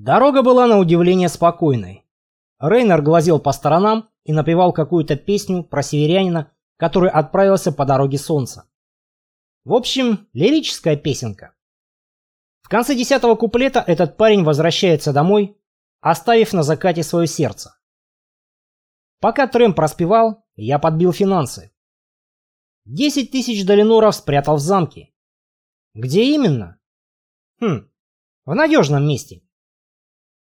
Дорога была на удивление спокойной. Рейнер глазел по сторонам и напевал какую-то песню про северянина, который отправился по дороге солнца. В общем, лирическая песенка. В конце десятого куплета этот парень возвращается домой, оставив на закате свое сердце. Пока Трэм проспевал, я подбил финансы. Десять тысяч долиноров спрятал в замке. Где именно? Хм, в надежном месте.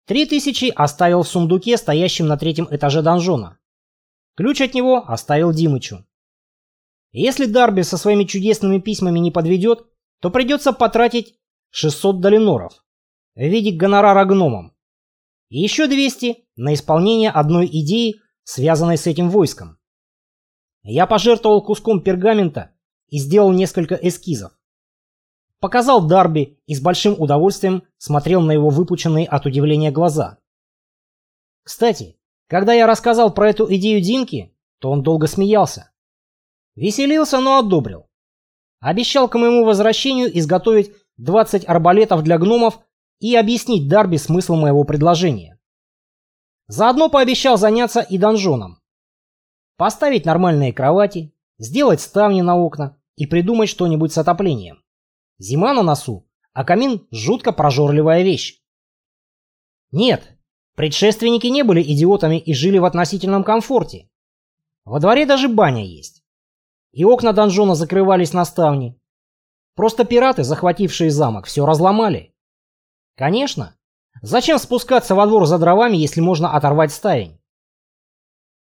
Три тысячи оставил в сундуке, стоящем на третьем этаже донжона. Ключ от него оставил Димычу. Если Дарби со своими чудесными письмами не подведет, то придется потратить 600 долиноров в виде гонорара гномам. И еще 200 на исполнение одной идеи, связанной с этим войском. Я пожертвовал куском пергамента и сделал несколько эскизов. Показал Дарби и с большим удовольствием смотрел на его выпученные от удивления глаза. Кстати, когда я рассказал про эту идею Димке, то он долго смеялся. Веселился, но одобрил. Обещал к моему возвращению изготовить 20 арбалетов для гномов и объяснить Дарби смысл моего предложения. Заодно пообещал заняться и донжоном. Поставить нормальные кровати, сделать ставни на окна и придумать что-нибудь с отоплением. Зима на носу, а камин – жутко прожорливая вещь. Нет, предшественники не были идиотами и жили в относительном комфорте. Во дворе даже баня есть и окна донжона закрывались на ставни. Просто пираты, захватившие замок, все разломали. Конечно. Зачем спускаться во двор за дровами, если можно оторвать ставень?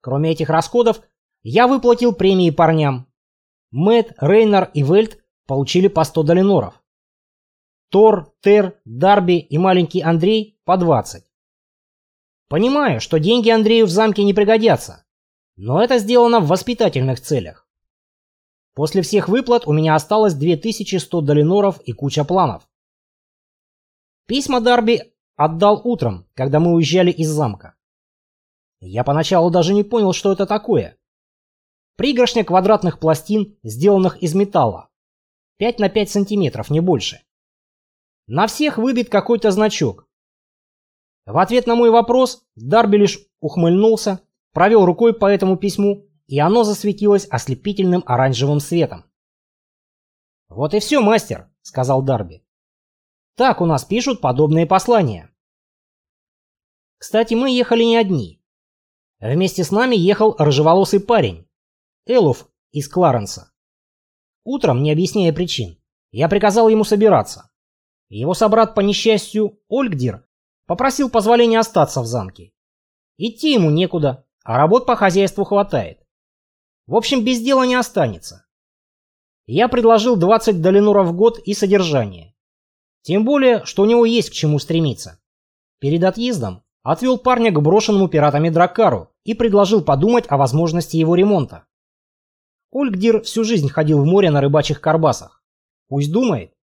Кроме этих расходов, я выплатил премии парням. Мэтт, Рейнар и Вельт получили по 100 долиноров. Тор, Тер, Дарби и маленький Андрей по 20. Понимаю, что деньги Андрею в замке не пригодятся, но это сделано в воспитательных целях. После всех выплат у меня осталось 2100 долиноров и куча планов. Письма Дарби отдал утром, когда мы уезжали из замка. Я поначалу даже не понял, что это такое. Пригоршня квадратных пластин, сделанных из металла. 5 на 5 сантиметров, не больше. На всех выбит какой-то значок. В ответ на мой вопрос Дарби лишь ухмыльнулся, провел рукой по этому письму и оно засветилось ослепительным оранжевым светом. «Вот и все, мастер», — сказал Дарби. «Так у нас пишут подобные послания». Кстати, мы ехали не одни. Вместе с нами ехал рыжеволосый парень, Элуф из Кларенса. Утром, не объясняя причин, я приказал ему собираться. Его собрат по несчастью, Ольгдир, попросил позволения остаться в замке. Идти ему некуда, а работ по хозяйству хватает. В общем, без дела не останется. Я предложил 20 долинуров в год и содержание. Тем более, что у него есть к чему стремиться. Перед отъездом отвел парня к брошенному пиратами Драккару и предложил подумать о возможности его ремонта. Ольгдир всю жизнь ходил в море на рыбачьих карбасах. Пусть думает.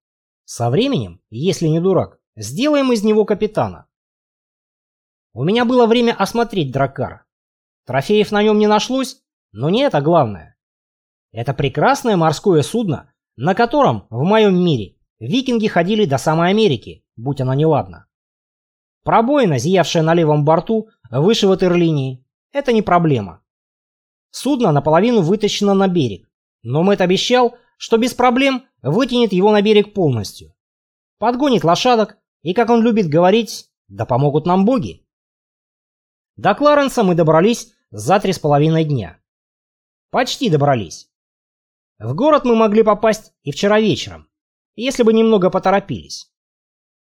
Со временем, если не дурак, сделаем из него капитана. У меня было время осмотреть Драккар. Трофеев на нем не нашлось, но не это главное. Это прекрасное морское судно, на котором, в моем мире, викинги ходили до самой Америки, будь она неладна. Пробоина, зиявшая на левом борту, выше ватерлинии, это не проблема. Судно наполовину вытащено на берег, но Мэтт обещал, что без проблем вытянет его на берег полностью. Подгонит лошадок, и, как он любит говорить, да помогут нам боги. До Кларенса мы добрались за три с половиной дня. Почти добрались. В город мы могли попасть и вчера вечером, если бы немного поторопились.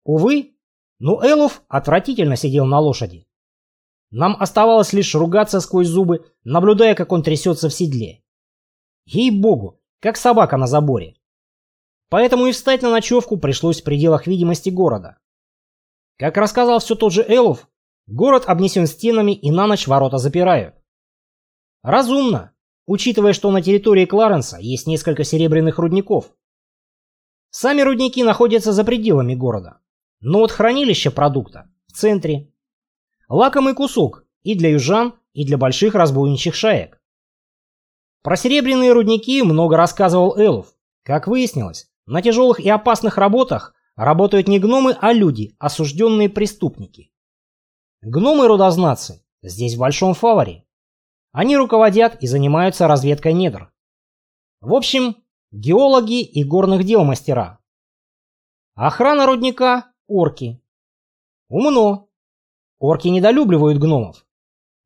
Увы, но Элуф отвратительно сидел на лошади. Нам оставалось лишь ругаться сквозь зубы, наблюдая, как он трясется в седле. Ей-богу, как собака на заборе. Поэтому и встать на ночевку пришлось в пределах видимости города. Как рассказал все тот же Элуф, город обнесен стенами и на ночь ворота запирают. Разумно, учитывая, что на территории Кларенса есть несколько серебряных рудников. Сами рудники находятся за пределами города, но вот хранилище продукта в центре. Лакомый кусок и для южан, и для больших разбойничьих шаек. Про серебряные рудники много рассказывал Элов. Как выяснилось, на тяжелых и опасных работах работают не гномы, а люди, осужденные преступники. Гномы-рудознацы здесь в большом фаворе. Они руководят и занимаются разведкой недр. В общем, геологи и горных дел мастера. Охрана рудника – орки. Умно. Орки недолюбливают гномов.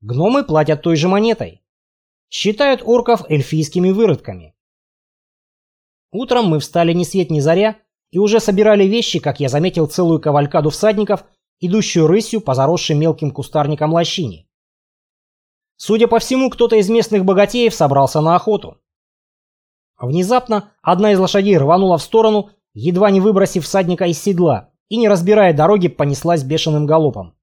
Гномы платят той же монетой. Считают орков эльфийскими выродками. Утром мы встали ни свет ни заря и уже собирали вещи, как я заметил целую кавалькаду всадников, идущую рысью по заросшей мелким кустарникам лощине. Судя по всему, кто-то из местных богатеев собрался на охоту. Внезапно одна из лошадей рванула в сторону, едва не выбросив всадника из седла, и, не разбирая дороги, понеслась бешеным галопом.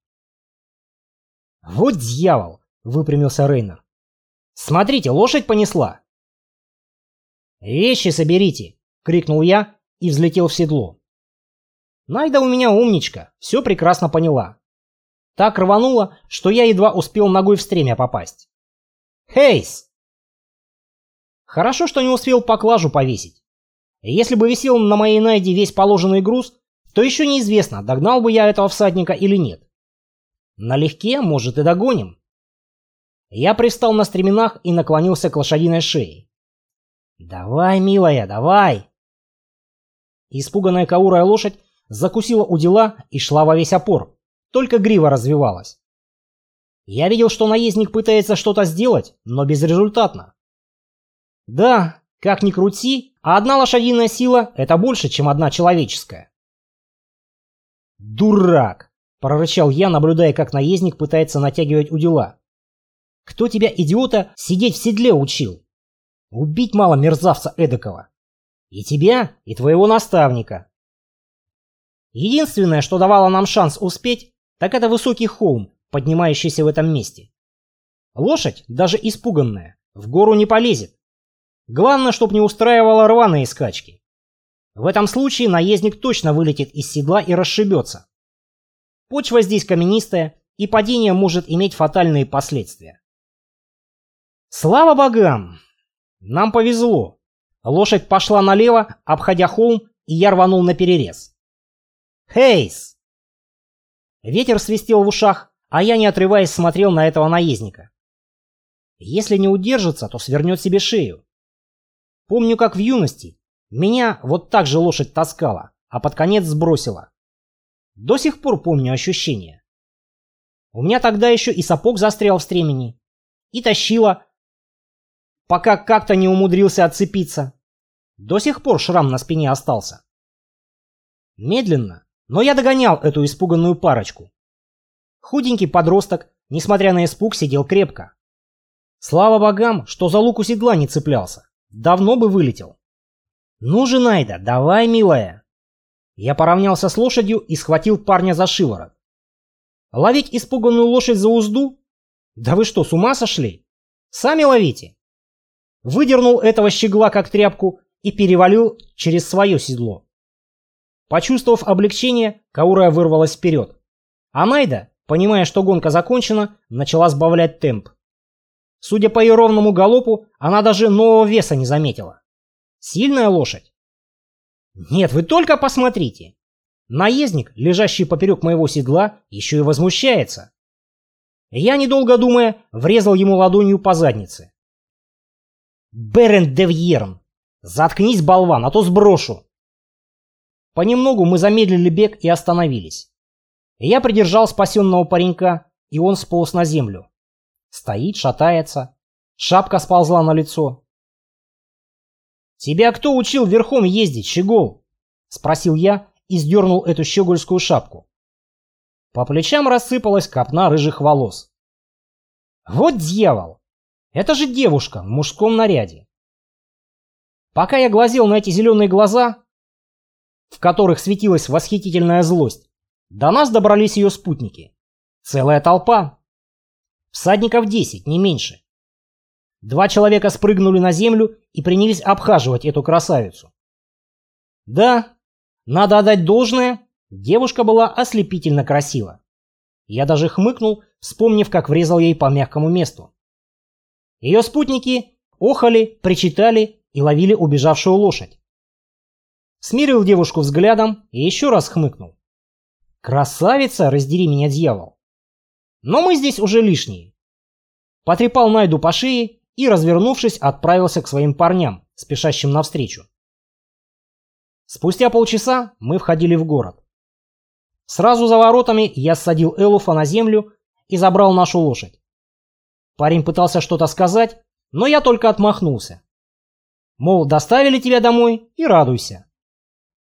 «Вот дьявол!» — выпрямился Рейнер. «Смотрите, лошадь понесла!» «Вещи соберите!» — крикнул я и взлетел в седло. Найда у меня умничка, все прекрасно поняла. Так рванула, что я едва успел ногой в стремя попасть. «Хейс!» Хорошо, что не успел поклажу повесить. Если бы висел на моей Найде весь положенный груз, то еще неизвестно, догнал бы я этого всадника или нет. Налегке, может, и догоним. Я пристал на стременах и наклонился к лошадиной шее. «Давай, милая, давай!» Испуганная каурая лошадь закусила у дела и шла во весь опор, только грива развивалась. Я видел, что наездник пытается что-то сделать, но безрезультатно. Да, как ни крути, а одна лошадиная сила – это больше, чем одна человеческая. «Дурак!» – прорычал я, наблюдая, как наездник пытается натягивать удила. «Кто тебя, идиота, сидеть в седле учил? Убить мало мерзавца эдакого. И тебя, и твоего наставника. Единственное, что давало нам шанс успеть, так это высокий холм, поднимающийся в этом месте. Лошадь, даже испуганная, в гору не полезет. Главное, чтоб не устраивала рваные скачки. В этом случае наездник точно вылетит из седла и расшибется. Почва здесь каменистая, и падение может иметь фатальные последствия. Слава богам! Нам повезло. Лошадь пошла налево, обходя холм, и я рванул на перерез. Хейс! Ветер свистел в ушах, а я, не отрываясь, смотрел на этого наездника. Если не удержится, то свернет себе шею. Помню, как в юности меня вот так же лошадь таскала, а под конец сбросила. До сих пор помню ощущение. У меня тогда еще и сапог застрял в стремени. И тащила, пока как-то не умудрился отцепиться. До сих пор шрам на спине остался. Медленно, но я догонял эту испуганную парочку. Худенький подросток, несмотря на испуг, сидел крепко. Слава богам, что за лук у седла не цеплялся. Давно бы вылетел. «Ну же, Найда, давай, милая!» Я поравнялся с лошадью и схватил парня за шиворот. «Ловить испуганную лошадь за узду? Да вы что, с ума сошли? Сами ловите!» Выдернул этого щегла как тряпку и перевалил через свое седло. Почувствовав облегчение, Каурая вырвалась вперед. А Найда, понимая, что гонка закончена, начала сбавлять темп. Судя по ее ровному галопу, она даже нового веса не заметила. Сильная лошадь? Нет, вы только посмотрите. Наездник, лежащий поперек моего седла, еще и возмущается. Я, недолго думая, врезал ему ладонью по заднице. Берен Девьерн, заткнись, болван, а то сброшу. Понемногу мы замедлили бег и остановились. Я придержал спасенного паренька, и он сполз на землю. Стоит, шатается. Шапка сползла на лицо. «Тебя кто учил верхом ездить, щегол?» — спросил я и сдернул эту щегольскую шапку. По плечам рассыпалась копна рыжих волос. «Вот дьявол! Это же девушка в мужском наряде!» Пока я глазел на эти зеленые глаза, в которых светилась восхитительная злость, до нас добрались ее спутники. Целая толпа. Всадников десять, не меньше. Два человека спрыгнули на землю и принялись обхаживать эту красавицу. Да, надо отдать должное, девушка была ослепительно красива. Я даже хмыкнул, вспомнив, как врезал ей по мягкому месту. Ее спутники охали, причитали и ловили убежавшую лошадь. смирил девушку взглядом и еще раз хмыкнул. «Красавица, раздери меня, дьявол!» Но мы здесь уже лишние. Потрепал Найду по шее и, развернувшись, отправился к своим парням, спешащим навстречу. Спустя полчаса мы входили в город. Сразу за воротами я ссадил Элуфа на землю и забрал нашу лошадь. Парень пытался что-то сказать, но я только отмахнулся. Мол, доставили тебя домой и радуйся.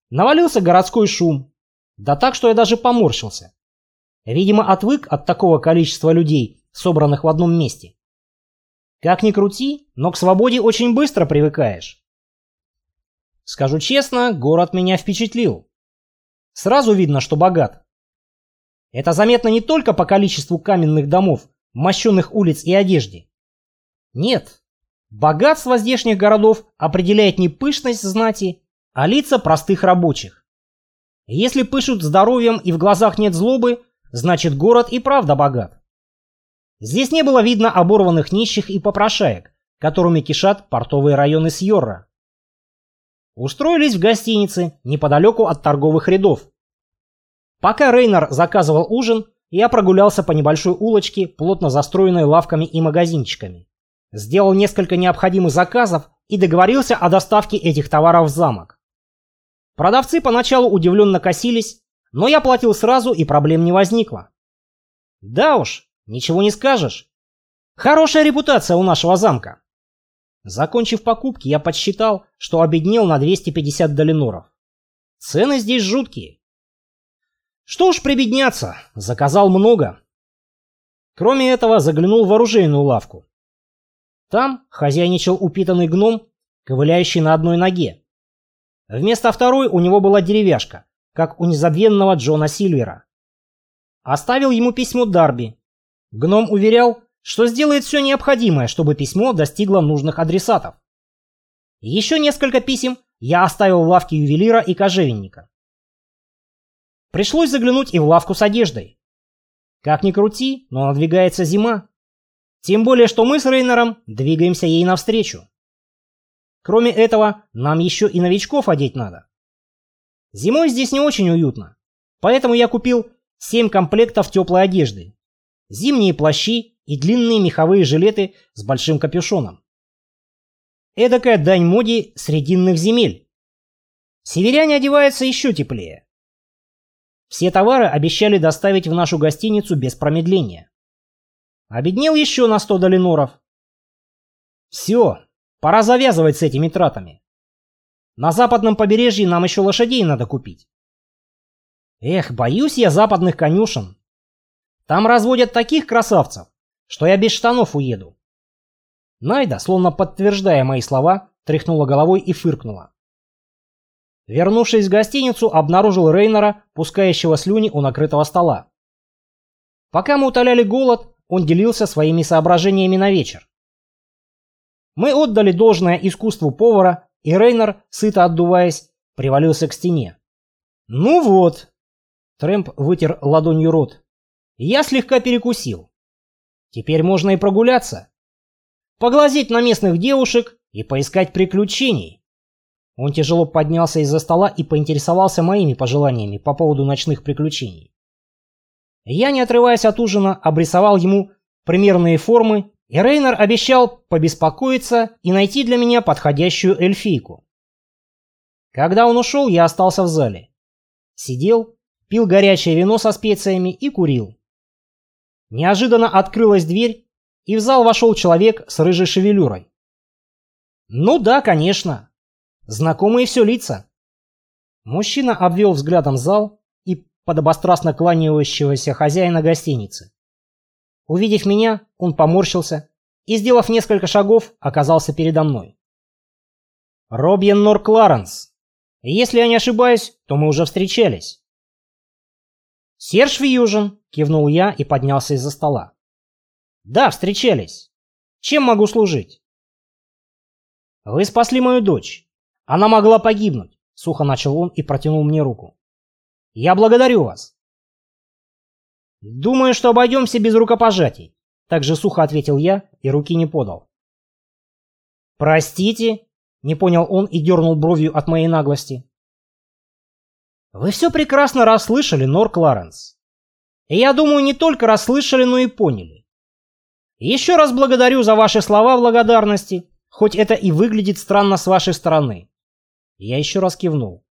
Навалился городской шум, да так, что я даже поморщился. Видимо, отвык от такого количества людей, собранных в одном месте. Как ни крути, но к свободе очень быстро привыкаешь. Скажу честно, город меня впечатлил. Сразу видно, что богат. Это заметно не только по количеству каменных домов, мощенных улиц и одежде. Нет, богатство здешних городов определяет не пышность знати, а лица простых рабочих. Если пышут здоровьем и в глазах нет злобы, значит город и правда богат. Здесь не было видно оборванных нищих и попрошаек, которыми кишат портовые районы Сьорра. Устроились в гостинице неподалеку от торговых рядов. Пока Рейнер заказывал ужин, я прогулялся по небольшой улочке, плотно застроенной лавками и магазинчиками. Сделал несколько необходимых заказов и договорился о доставке этих товаров в замок. Продавцы поначалу удивленно косились, но я платил сразу и проблем не возникло. Да уж, ничего не скажешь. Хорошая репутация у нашего замка. Закончив покупки, я подсчитал, что обеднел на 250 долиноров. Цены здесь жуткие. Что уж прибедняться, заказал много. Кроме этого, заглянул в оружейную лавку. Там хозяйничал упитанный гном, ковыляющий на одной ноге. Вместо второй у него была деревяшка, как у незабвенного Джона Сильвера. Оставил ему письмо Дарби. Гном уверял, что сделает все необходимое, чтобы письмо достигло нужных адресатов. Еще несколько писем я оставил в лавке ювелира и кожевенника. Пришлось заглянуть и в лавку с одеждой. Как ни крути, но надвигается зима. Тем более, что мы с Рейнером двигаемся ей навстречу. Кроме этого, нам еще и новичков одеть надо. Зимой здесь не очень уютно, поэтому я купил 7 комплектов теплой одежды, зимние плащи и длинные меховые жилеты с большим капюшоном. Эдакая дань моде срединных земель. Северяне одеваются еще теплее. Все товары обещали доставить в нашу гостиницу без промедления. Обеднел еще на 100 долиноров. Все, пора завязывать с этими тратами. На западном побережье нам еще лошадей надо купить. Эх, боюсь я западных конюшен. Там разводят таких красавцев, что я без штанов уеду. Найда, словно подтверждая мои слова, тряхнула головой и фыркнула. Вернувшись в гостиницу, обнаружил Рейнера, пускающего слюни у накрытого стола. Пока мы утоляли голод, он делился своими соображениями на вечер. Мы отдали должное искусству повара, и Рейнер, сыто отдуваясь, привалился к стене. «Ну вот!» Трэмп вытер ладонью рот. «Я слегка перекусил. Теперь можно и прогуляться. Поглазеть на местных девушек и поискать приключений. Он тяжело поднялся из-за стола и поинтересовался моими пожеланиями по поводу ночных приключений. Я, не отрываясь от ужина, обрисовал ему примерные формы, и Рейнер обещал побеспокоиться и найти для меня подходящую эльфийку. Когда он ушел, я остался в зале. Сидел, пил горячее вино со специями и курил. Неожиданно открылась дверь, и в зал вошел человек с рыжей шевелюрой. Ну да, конечно. Знакомые все лица. Мужчина обвел взглядом зал и подобострастно кланяющегося хозяина гостиницы. Увидев меня, он поморщился и, сделав несколько шагов, оказался передо мной. Робьен Нор Кларенс. Если я не ошибаюсь, то мы уже встречались. Серж Фьюжн, кивнул я и поднялся из-за стола. Да, встречались. Чем могу служить? Вы спасли мою дочь. Она могла погибнуть, сухо начал он и протянул мне руку. Я благодарю вас. Думаю, что обойдемся без рукопожатий, также сухо ответил я и руки не подал. Простите, не понял он и дернул бровью от моей наглости. Вы все прекрасно расслышали, Нор Кларенс. И я думаю, не только расслышали, но и поняли. Еще раз благодарю за ваши слова благодарности, хоть это и выглядит странно с вашей стороны. Я еще раз кивнул.